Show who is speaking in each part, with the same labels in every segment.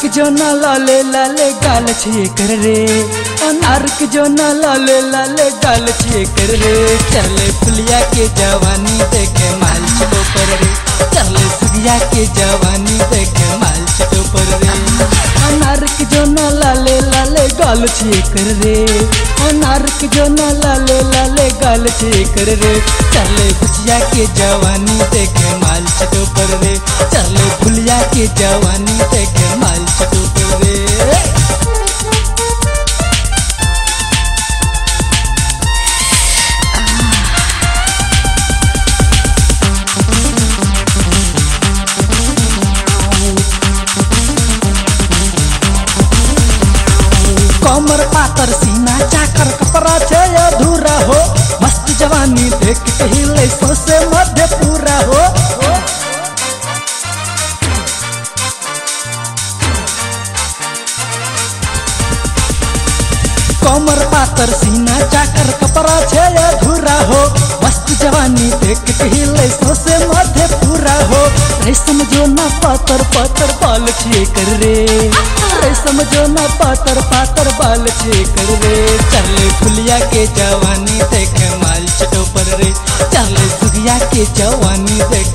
Speaker 1: के जो ना लाले लाले गाल छे कर रे। अनार के जो ना लाले लाले गाल छे कर रे। चले फुलिया के जवानी देखे माल छो पर रे। चले सुगिया के जवानी देखे माल छो पर रे। अनार के जो ना लाले लाले गाल छे कर रे। अनार के जो ना लाले लाले गाल छे कर रे। चले भुजिया के जवानी देखे माल छो पर रे। चले फुलिया के जवानी कमर पातर सीना चाकर कपड़ा छे अधूरा हो। मस्त जवानी देख के हिले सोसे मध्य पूरा हो। कमर पातर सीना चाकर कपड़ा छे अधूरा हो। मस्त जवानी देख के हिले सोसे मध्य पूरा हो। रेशम जो ना पातर पातर बाल छे कर रे। पातर पातर बाल छे कर रे। चल फुलिया के जवानी देख माल चटो पर रे। चल सुगिया के जवानी देख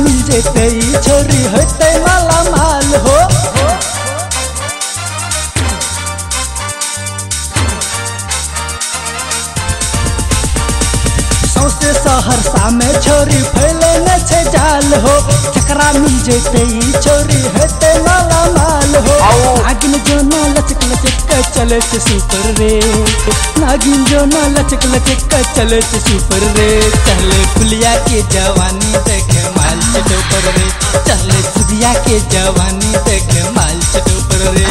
Speaker 1: मिल जेते छोरी होते माला माल हो। सौसे सहरसा में छोरी फैलने से जाल हो। जकरा मिल जेते छोरी होते चले से सुपर रे। नागिन जो ना लचक लचक का चले से सुपर रे। चले फुलिया के जवानी देखे माल चटो पर रे। चले सुदिया के जवानी देखे माल पर रे।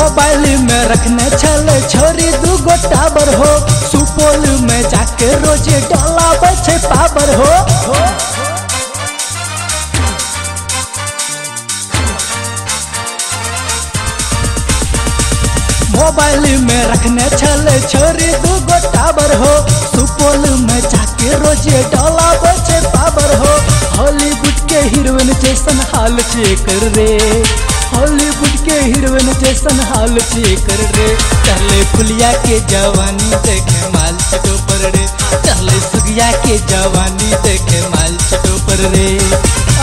Speaker 1: मोबाइल में रखने चले छोरी दू गो टावर हो। सुपौल में जाके रोज़े डाला बचे पावर हो। मोबाइल में रखने चले छोरी दू गो टावर हो। सुपौल में जाके रोज़े डाला बचे पावर हो। हॉलीवुड हीरोइन जैसन हाल छे कर रे। हॉलीवुड के हीरोइन जैसन हाल चेकर कर रे। चले फुलिया के जवानी देखे माल चटो पर रे। चले सुगिया के जवानी देखे माल चटो पर रे।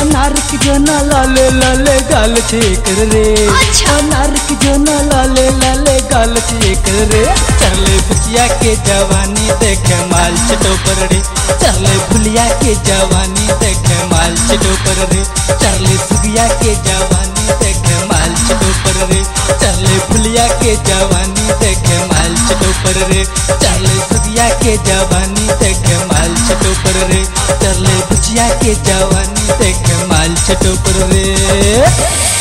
Speaker 1: अनार की जना लाले लाले गाल छे कर रे।
Speaker 2: अच्छा।
Speaker 1: अनार की जना लाले लाले गाल छे कर रे। चले फुसिया के जवानी देखे माल चटो पर रे। चले फुलिया के जवानी देखे माल चटो पर रे। चले सुगिया के जवानी देखे के जवानी तक माल छटो पर रे। तरले भुजिया के जवानी तक माल छटो पर रे।